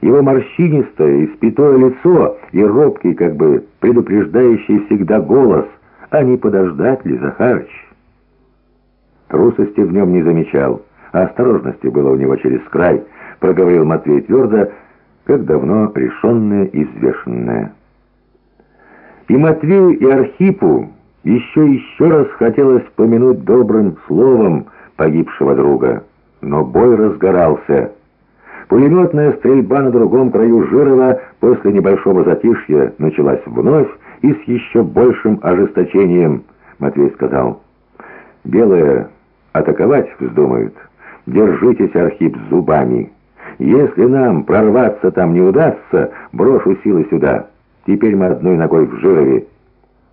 его морщинистое, испятое лицо и робкий, как бы предупреждающий всегда голос. А не подождать ли, Захарыч? Трусости в нем не замечал, а осторожности было у него через край, проговорил Матвей твердо, как давно решенное и взвешенное. И Матвею, и Архипу еще еще раз хотелось помянуть добрым словом погибшего друга. Но бой разгорался. Пулеметная стрельба на другом краю Жирова после небольшого затишья началась вновь и с еще большим ожесточением, Матвей сказал. «Белые атаковать вздумают. Держитесь, Архип, зубами. Если нам прорваться там не удастся, брошу силы сюда. Теперь мы одной ногой в Жирове».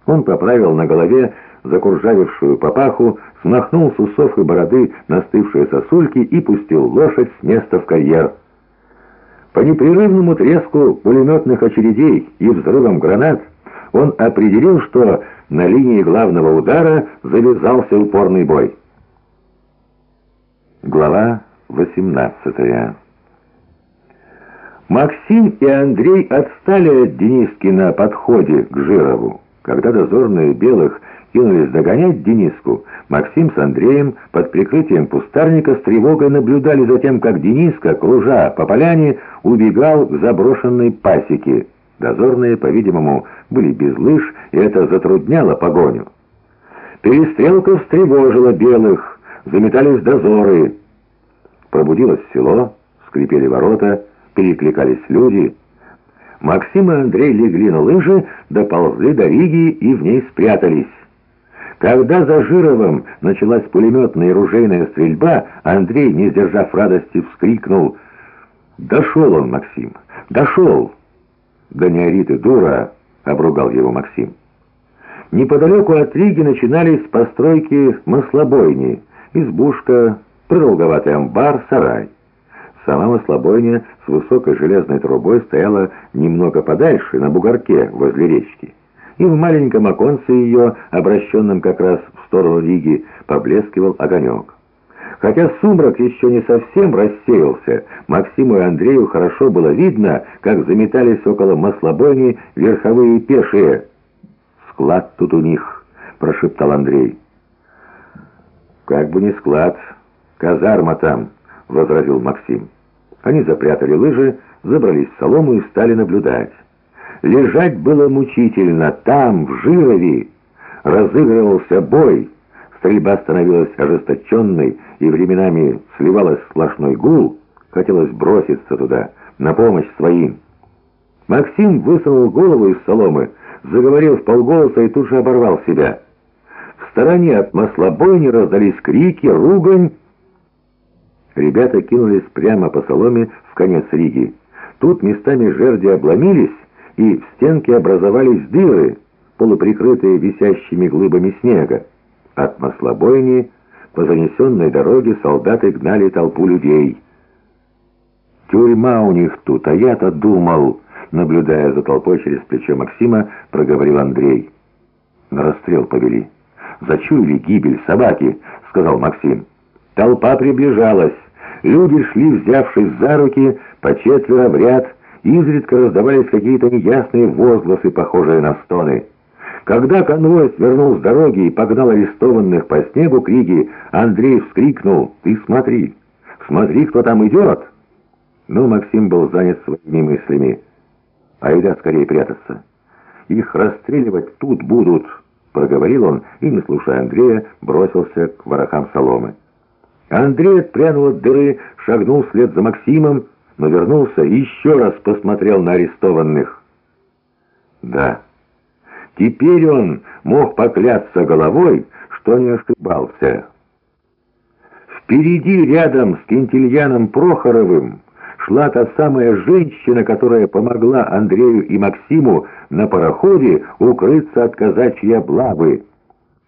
Он поправил на голове закуржавившую папаху, смахнул с усов и бороды настывшие сосульки и пустил лошадь с места в карьер. По непрерывному треску пулеметных очередей и взрывам гранат он определил, что на линии главного удара завязался упорный бой. Глава 18 Максим и Андрей отстали от Дениски на подходе к Жирову. Когда дозорные белых кинулись догонять Дениску, Максим с Андреем под прикрытием пустарника с тревогой наблюдали за тем, как Дениска, кружа по поляне, убегал к заброшенной пасеке. Дозорные, по-видимому, были без лыж, и это затрудняло погоню. Перестрелка встревожила белых, заметались дозоры. Пробудилось село, скрипели ворота, перекликались люди — Максим и Андрей легли на лыжи, доползли до Риги и в ней спрятались. Когда за Жировым началась пулеметная и ружейная стрельба, Андрей, не сдержав радости, вскрикнул «Дошел он, Максим! Дошел!» «Да не ори ты, дура!» — обругал его Максим. Неподалеку от Риги начинались постройки маслобойни, избушка, продолговатый амбар, сарай. Сама маслобойня с высокой железной трубой стояла немного подальше, на бугорке, возле речки. И в маленьком оконце ее, обращенном как раз в сторону Риги, поблескивал огонек. Хотя сумрак еще не совсем рассеялся, Максиму и Андрею хорошо было видно, как заметались около маслобойни верховые пешие. «Склад тут у них», — прошептал Андрей. «Как бы не склад, казарма там», — возразил Максим. Они запрятали лыжи, забрались в солому и стали наблюдать. Лежать было мучительно. Там, в Жирове, разыгрывался бой. Стрельба становилась ожесточенной и временами сливалась сплошной гул. Хотелось броситься туда, на помощь своим. Максим высунул голову из соломы, заговорил в полголоса и тут же оборвал себя. В стороне от маслобойни раздались крики, ругань, Ребята кинулись прямо по соломе в конец Риги. Тут местами жерди обломились, и в стенке образовались дыры, полуприкрытые висящими глыбами снега. От маслобойни по занесенной дороге солдаты гнали толпу людей. «Тюрьма у них тут, а я-то думал...» Наблюдая за толпой через плечо Максима, проговорил Андрей. «На расстрел повели. Зачуяли гибель собаки», — сказал Максим. Толпа приближалась. Люди шли, взявшись за руки, по четверо в ряд, изредка раздавались какие-то неясные возгласы, похожие на стоны. Когда конвой свернул с дороги и погнал арестованных по снегу к Риге, Андрей вскрикнул «Ты смотри! Смотри, кто там идет!» Но Максим был занят своими мыслями. «Айда скорее прятаться! Их расстреливать тут будут!» Проговорил он и, не слушая Андрея, бросился к ворохам соломы. Андрей отпрянул от дыры, шагнул вслед за Максимом, но вернулся и еще раз посмотрел на арестованных. Да, теперь он мог поклясться головой, что не ошибался. Впереди, рядом с Кентильяном Прохоровым, шла та самая женщина, которая помогла Андрею и Максиму на пароходе укрыться от казачьей облавы.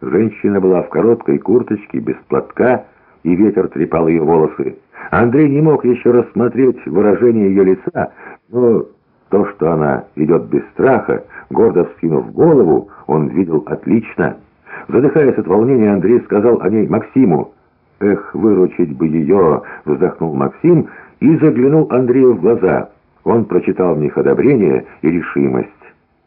Женщина была в короткой курточке, без платка, и ветер трепал ее волосы. Андрей не мог еще рассмотреть выражение ее лица, но то, что она идет без страха, гордо вскинув голову, он видел отлично. Задыхаясь от волнения, Андрей сказал о ней Максиму. «Эх, выручить бы ее!» — вздохнул Максим и заглянул Андрею в глаза. Он прочитал в них одобрение и решимость.